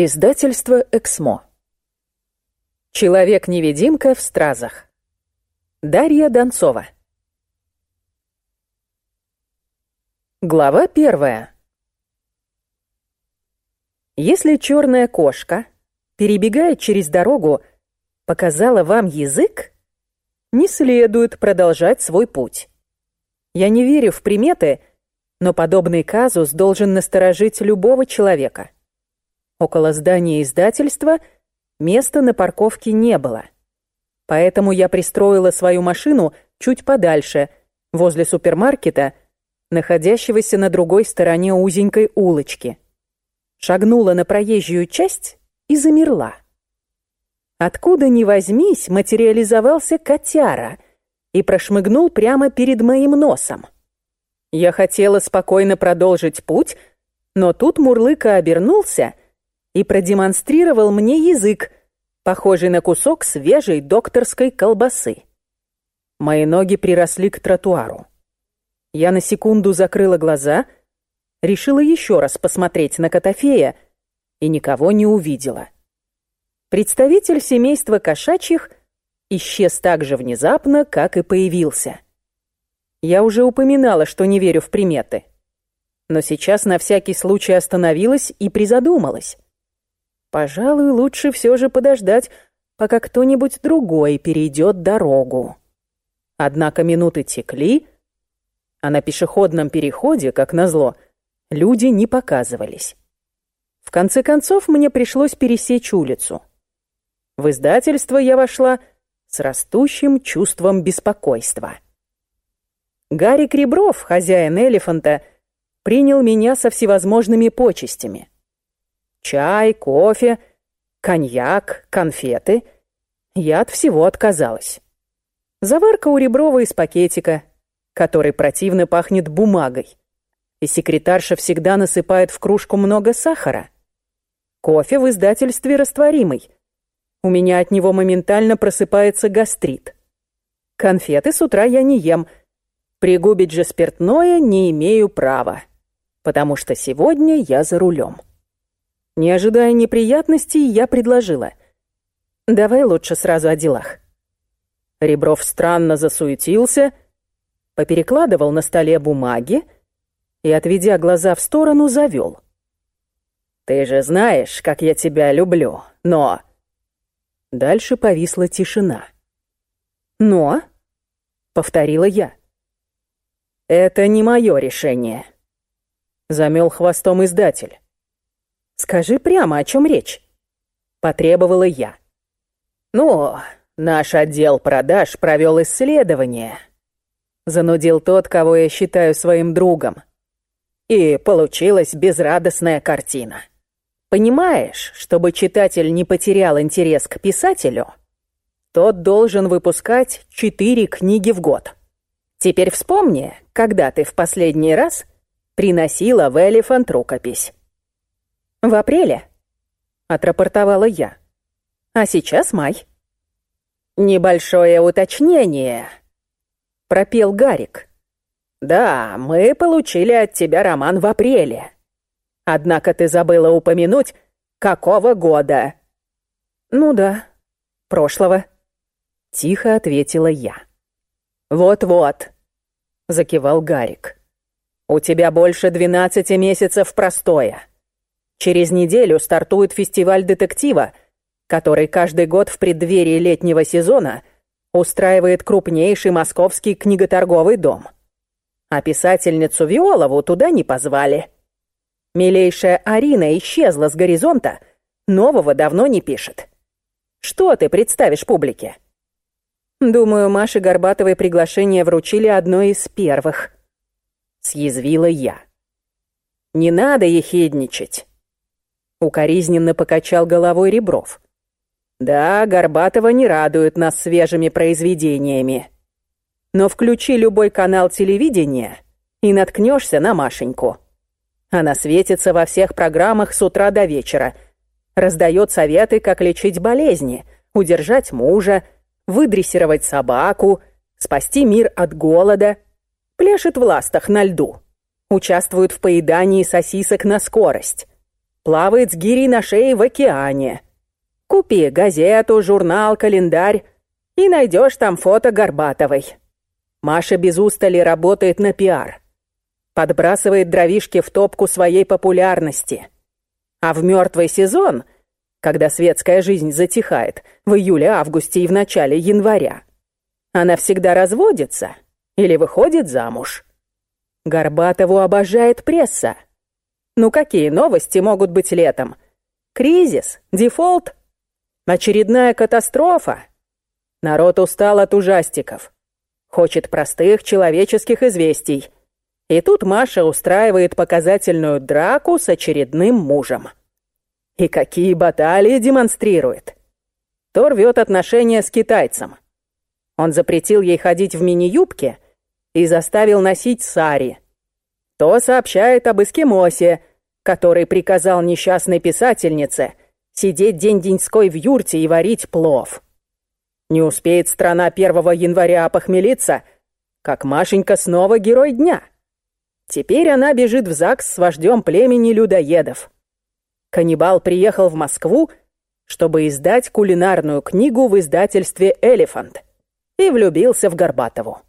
Издательство «Эксмо». Человек-невидимка в стразах. Дарья Донцова. Глава первая. Если черная кошка, перебегая через дорогу, показала вам язык, не следует продолжать свой путь. Я не верю в приметы, но подобный казус должен насторожить любого человека. Около здания издательства места на парковке не было. Поэтому я пристроила свою машину чуть подальше, возле супермаркета, находящегося на другой стороне узенькой улочки. Шагнула на проезжую часть и замерла. Откуда ни возьмись, материализовался котяра и прошмыгнул прямо перед моим носом. Я хотела спокойно продолжить путь, но тут Мурлыка обернулся и продемонстрировал мне язык, похожий на кусок свежей докторской колбасы. Мои ноги приросли к тротуару. Я на секунду закрыла глаза, решила еще раз посмотреть на Котофея и никого не увидела. Представитель семейства кошачьих исчез так же внезапно, как и появился. Я уже упоминала, что не верю в приметы. Но сейчас на всякий случай остановилась и призадумалась. Пожалуй, лучше все же подождать, пока кто-нибудь другой перейдет дорогу. Однако минуты текли, а на пешеходном переходе, как назло, люди не показывались. В конце концов, мне пришлось пересечь улицу. В издательство я вошла с растущим чувством беспокойства. Гарри Кребров, хозяин «Элефанта», принял меня со всевозможными почестями. Чай, кофе, коньяк, конфеты. Я от всего отказалась. Заварка у Реброва из пакетика, который противно пахнет бумагой. И секретарша всегда насыпает в кружку много сахара. Кофе в издательстве растворимый. У меня от него моментально просыпается гастрит. Конфеты с утра я не ем. Пригубить же спиртное не имею права, потому что сегодня я за рулем. Не ожидая неприятностей, я предложила. «Давай лучше сразу о делах». Ребров странно засуетился, поперекладывал на столе бумаги и, отведя глаза в сторону, завел. «Ты же знаешь, как я тебя люблю, но...» Дальше повисла тишина. «Но?» — повторила я. «Это не мое решение», — замел хвостом издатель. Скажи прямо, о чем речь?» Потребовала я. «Ну, наш отдел продаж провел исследование», занудил тот, кого я считаю своим другом. И получилась безрадостная картина. Понимаешь, чтобы читатель не потерял интерес к писателю, тот должен выпускать четыре книги в год. Теперь вспомни, когда ты в последний раз приносила в Элефант рукопись. «В апреле», — отрапортовала я. «А сейчас май». «Небольшое уточнение», — пропел Гарик. «Да, мы получили от тебя роман в апреле. Однако ты забыла упомянуть, какого года». «Ну да, прошлого», — тихо ответила я. «Вот-вот», — закивал Гарик. «У тебя больше двенадцати месяцев простоя. Через неделю стартует фестиваль детектива, который каждый год в преддверии летнего сезона устраивает крупнейший московский книготорговый дом. А писательницу Виолову туда не позвали. Милейшая Арина исчезла с горизонта, нового давно не пишет. Что ты представишь публике? Думаю, Маше Горбатовой приглашение вручили одной из первых. Съязвила я. Не надо ехидничать. Укоризненно покачал головой Ребров. Да, Горбатова не радует нас свежими произведениями. Но включи любой канал телевидения и наткнешься на Машеньку. Она светится во всех программах с утра до вечера, раздает советы, как лечить болезни, удержать мужа, выдрессировать собаку, спасти мир от голода, пляшет в ластах на льду, участвует в поедании сосисок на скорость, плавает с гирей на шее в океане. Купи газету, журнал, календарь и найдешь там фото Горбатовой. Маша без устали работает на пиар. Подбрасывает дровишки в топку своей популярности. А в мертвый сезон, когда светская жизнь затихает, в июле, августе и в начале января, она всегда разводится или выходит замуж. Горбатову обожает пресса. Ну какие новости могут быть летом? Кризис? Дефолт? Очередная катастрофа? Народ устал от ужастиков. Хочет простых человеческих известий. И тут Маша устраивает показательную драку с очередным мужем. И какие баталии демонстрирует. То рвет отношения с китайцем. Он запретил ей ходить в мини-юбке и заставил носить сари. То сообщает об эскимосе, который приказал несчастной писательнице сидеть день-деньской в юрте и варить плов. Не успеет страна 1 января опохмелиться, как Машенька снова герой дня. Теперь она бежит в ЗАГС с вождем племени людоедов. Каннибал приехал в Москву, чтобы издать кулинарную книгу в издательстве «Элефант» и влюбился в Горбатову.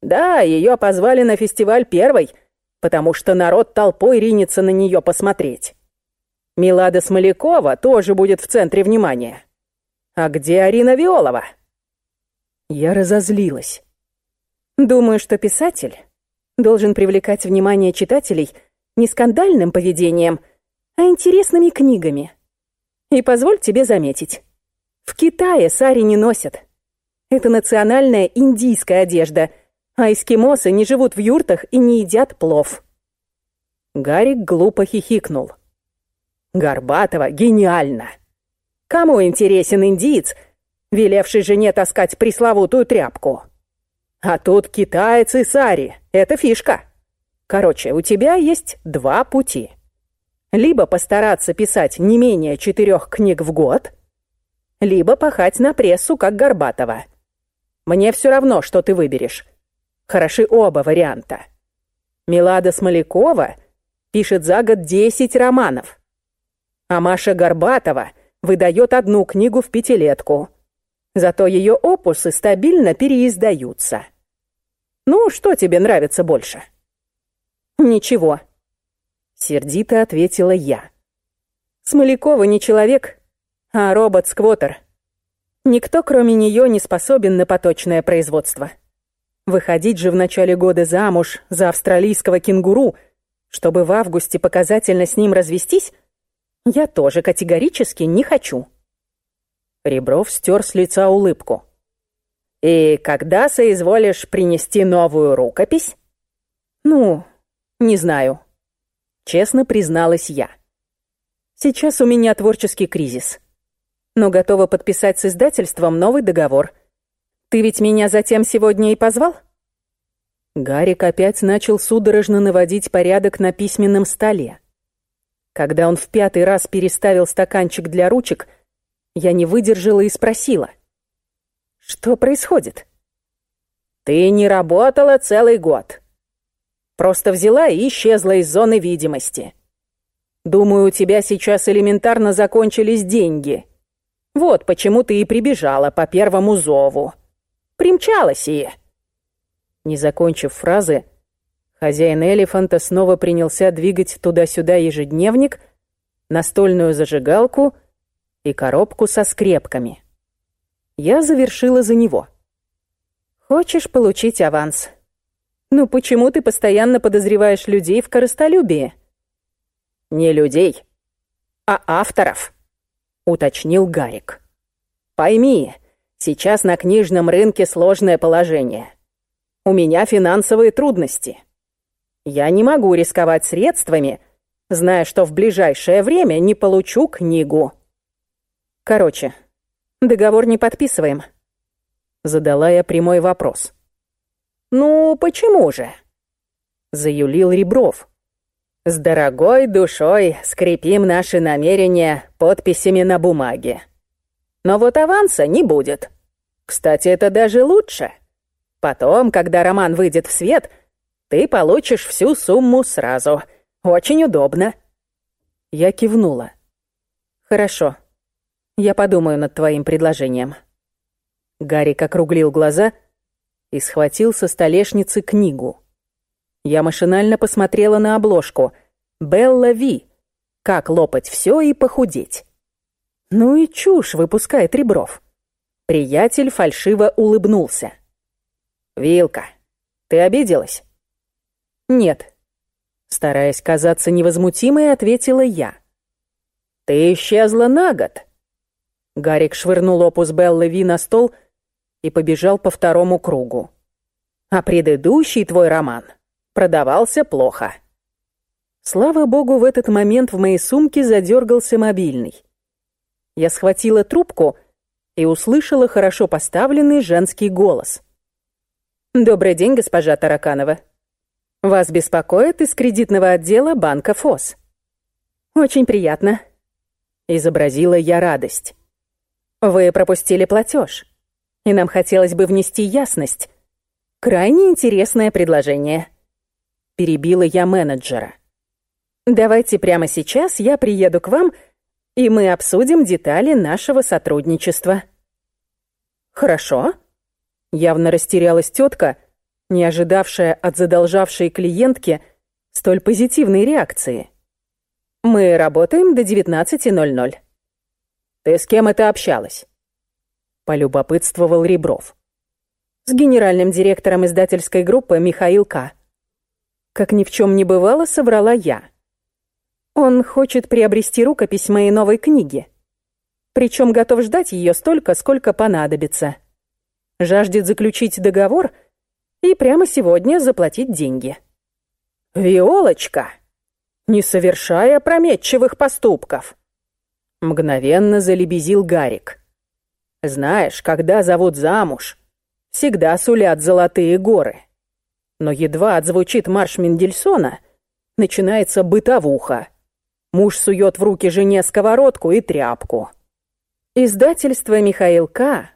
Да, ее позвали на фестиваль первой, потому что народ толпой ринется на нее посмотреть. Милада Смолякова тоже будет в центре внимания. А где Арина Виолова? Я разозлилась. Думаю, что писатель должен привлекать внимание читателей не скандальным поведением, а интересными книгами. И позволь тебе заметить, в Китае сари не носят. Это национальная индийская одежда, а эскимосы не живут в юртах и не едят плов. Гарик глупо хихикнул. Горбатова гениально. Кому интересен индиец, велевший жене таскать пресловутую тряпку? А тут китаец и сари. Это фишка. Короче, у тебя есть два пути. Либо постараться писать не менее четырех книг в год, либо пахать на прессу, как Горбатова. Мне все равно, что ты выберешь. Хороши оба варианта. Милада Смолякова пишет за год 10 романов. А Маша Горбатова выдает одну книгу в пятилетку. Зато ее опусы стабильно переиздаются. Ну, что тебе нравится больше? Ничего. Сердито ответила я. Смолякова не человек, а робот-сквотер. Никто, кроме нее, не способен на поточное производство. Выходить же в начале года замуж за австралийского кенгуру, чтобы в августе показательно с ним развестись, я тоже категорически не хочу. Ребров стер с лица улыбку. «И когда соизволишь принести новую рукопись?» «Ну, не знаю», — честно призналась я. «Сейчас у меня творческий кризис но готова подписать с издательством новый договор. Ты ведь меня затем сегодня и позвал?» Гарик опять начал судорожно наводить порядок на письменном столе. Когда он в пятый раз переставил стаканчик для ручек, я не выдержала и спросила. «Что происходит?» «Ты не работала целый год. Просто взяла и исчезла из зоны видимости. Думаю, у тебя сейчас элементарно закончились деньги». Вот почему ты и прибежала по первому зову. Примчалась и...» Не закончив фразы, хозяин элефанта снова принялся двигать туда-сюда ежедневник, настольную зажигалку и коробку со скрепками. Я завершила за него. «Хочешь получить аванс? Ну почему ты постоянно подозреваешь людей в корыстолюбии?» «Не людей, а авторов», — уточнил Гарик. «Пойми, сейчас на книжном рынке сложное положение. У меня финансовые трудности. Я не могу рисковать средствами, зная, что в ближайшее время не получу книгу». «Короче, договор не подписываем», — задала я прямой вопрос. «Ну, почему же?» — заюлил Ребров. С дорогой душой скрепим наши намерения подписями на бумаге. Но вот аванса не будет. Кстати, это даже лучше. Потом, когда роман выйдет в свет, ты получишь всю сумму сразу. Очень удобно. Я кивнула. «Хорошо. Я подумаю над твоим предложением». Гарик округлил глаза и схватил со столешницы книгу. Я машинально посмотрела на обложку. «Белла Ви. Как лопать все и похудеть». Ну и чушь выпускает Ребров. Приятель фальшиво улыбнулся. «Вилка, ты обиделась?» «Нет», — стараясь казаться невозмутимой, ответила я. «Ты исчезла на год». Гарик швырнул опус Беллы Ви на стол и побежал по второму кругу. «А предыдущий твой роман продавался плохо». Слава богу, в этот момент в моей сумке задергался мобильный. Я схватила трубку и услышала хорошо поставленный женский голос. «Добрый день, госпожа Тараканова. Вас беспокоит из кредитного отдела банка ФОС». «Очень приятно», — изобразила я радость. «Вы пропустили платеж, и нам хотелось бы внести ясность. Крайне интересное предложение». Перебила я менеджера. «Давайте прямо сейчас я приеду к вам, и мы обсудим детали нашего сотрудничества». «Хорошо», Явно растерялась тетка, не ожидавшая от задолжавшей клиентки столь позитивной реакции. «Мы работаем до 19.00». «Ты с кем это общалась?» Полюбопытствовал Ребров. «С генеральным директором издательской группы Михаил К. Как ни в чем не бывало, соврала я. Он хочет приобрести рукопись моей новой книги. Причем готов ждать ее столько, сколько понадобится жаждет заключить договор и прямо сегодня заплатить деньги. «Виолочка, не совершая опрометчивых поступков!» Мгновенно залебезил Гарик. «Знаешь, когда зовут замуж, всегда сулят золотые горы. Но едва отзвучит марш Мендельсона, начинается бытовуха. Муж сует в руки жене сковородку и тряпку». Издательство «Михаил К.»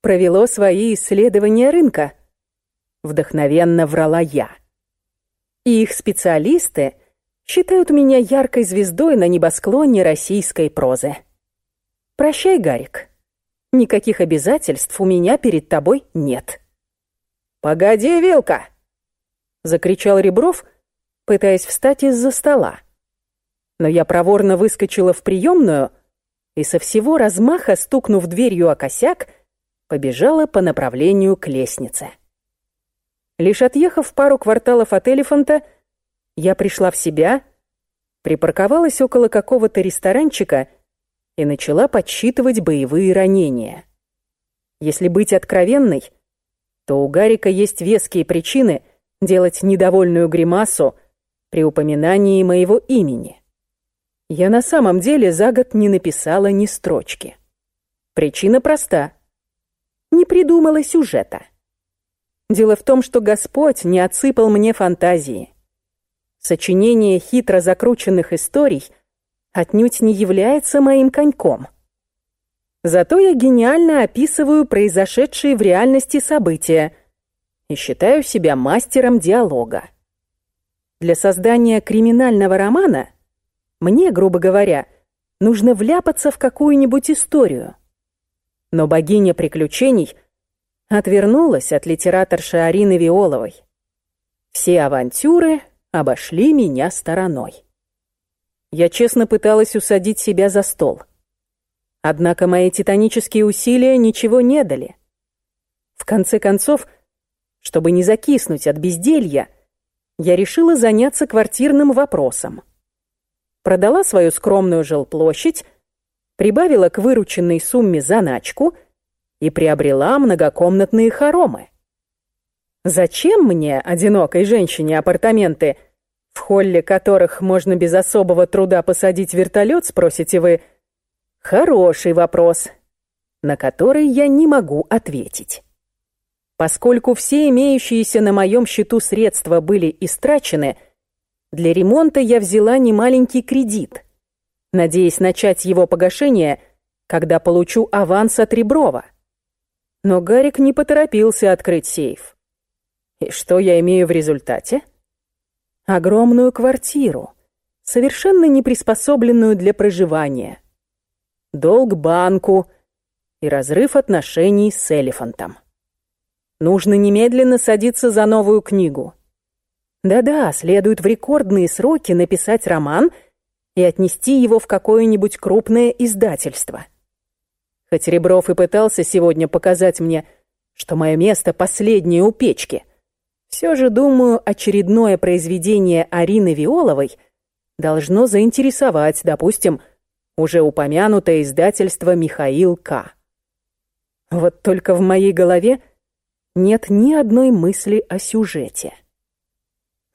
провело свои исследования рынка. Вдохновенно врала я. И их специалисты считают меня яркой звездой на небосклоне российской прозы. Прощай, Гарик. Никаких обязательств у меня перед тобой нет. «Погоди, Вилка!» — закричал Ребров, пытаясь встать из-за стола. Но я проворно выскочила в приемную и со всего размаха, стукнув дверью о косяк, побежала по направлению к лестнице. Лишь отъехав пару кварталов от Элефанта, я пришла в себя, припарковалась около какого-то ресторанчика и начала подсчитывать боевые ранения. Если быть откровенной, то у Гарика есть веские причины делать недовольную гримасу при упоминании моего имени. Я на самом деле за год не написала ни строчки. Причина проста не придумала сюжета. Дело в том, что Господь не отсыпал мне фантазии. Сочинение хитро закрученных историй отнюдь не является моим коньком. Зато я гениально описываю произошедшие в реальности события и считаю себя мастером диалога. Для создания криминального романа мне, грубо говоря, нужно вляпаться в какую-нибудь историю – но богиня приключений отвернулась от литераторши Арины Виоловой. Все авантюры обошли меня стороной. Я честно пыталась усадить себя за стол. Однако мои титанические усилия ничего не дали. В конце концов, чтобы не закиснуть от безделья, я решила заняться квартирным вопросом. Продала свою скромную жилплощадь прибавила к вырученной сумме заначку и приобрела многокомнатные хоромы. Зачем мне, одинокой женщине, апартаменты, в холле которых можно без особого труда посадить вертолет, спросите вы? Хороший вопрос, на который я не могу ответить. Поскольку все имеющиеся на моем счету средства были истрачены, для ремонта я взяла немаленький кредит – надеясь начать его погашение, когда получу аванс от Реброва. Но Гарик не поторопился открыть сейф. И что я имею в результате? Огромную квартиру совершенно не приспособленную для проживания. Долг банку и разрыв отношений с Элефантом. Нужно немедленно садиться за новую книгу. Да-да, следует в рекордные сроки написать роман и отнести его в какое-нибудь крупное издательство. Хоть Ребров и пытался сегодня показать мне, что мое место последнее у печки, все же, думаю, очередное произведение Арины Виоловой должно заинтересовать, допустим, уже упомянутое издательство Михаил К. Вот только в моей голове нет ни одной мысли о сюжете.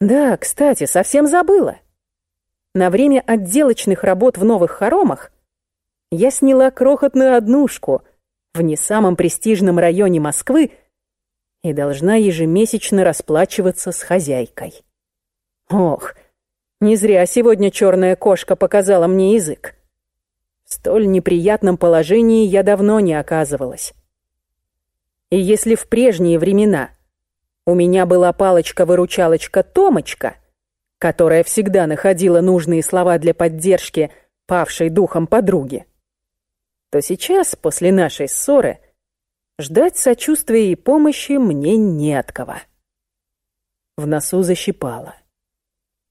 Да, кстати, совсем забыла. На время отделочных работ в новых хоромах я сняла крохотную однушку в не самом престижном районе Москвы и должна ежемесячно расплачиваться с хозяйкой. Ох, не зря сегодня черная кошка показала мне язык. В столь неприятном положении я давно не оказывалась. И если в прежние времена у меня была палочка-выручалочка Томочка, которая всегда находила нужные слова для поддержки павшей духом подруги, то сейчас, после нашей ссоры, ждать сочувствия и помощи мне не от кого. В носу защипало.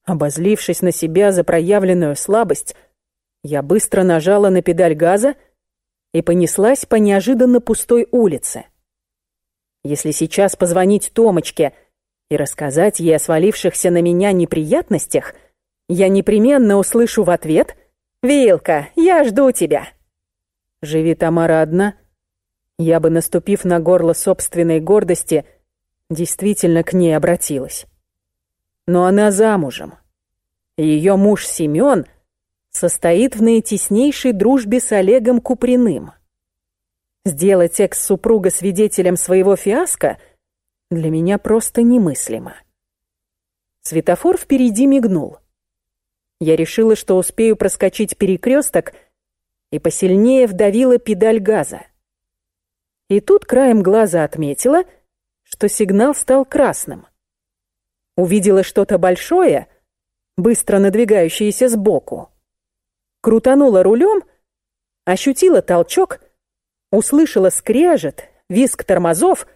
Обозлившись на себя за проявленную слабость, я быстро нажала на педаль газа и понеслась по неожиданно пустой улице. Если сейчас позвонить Томочке и рассказать ей о свалившихся на меня неприятностях, я непременно услышу в ответ «Вилка, я жду тебя». Живи Тамара одна, я бы, наступив на горло собственной гордости, действительно к ней обратилась. Но она замужем. Ее муж Семен состоит в наитеснейшей дружбе с Олегом Куприным. Сделать экс-супруга свидетелем своего фиаско для меня просто немыслимо. Светофор впереди мигнул. Я решила, что успею проскочить перекресток и посильнее вдавила педаль газа. И тут краем глаза отметила, что сигнал стал красным. Увидела что-то большое, быстро надвигающееся сбоку. Крутанула рулем, ощутила толчок — услышала скрежет, визг тормозов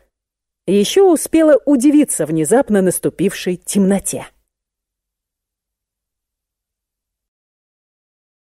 и еще успела удивиться внезапно наступившей темноте.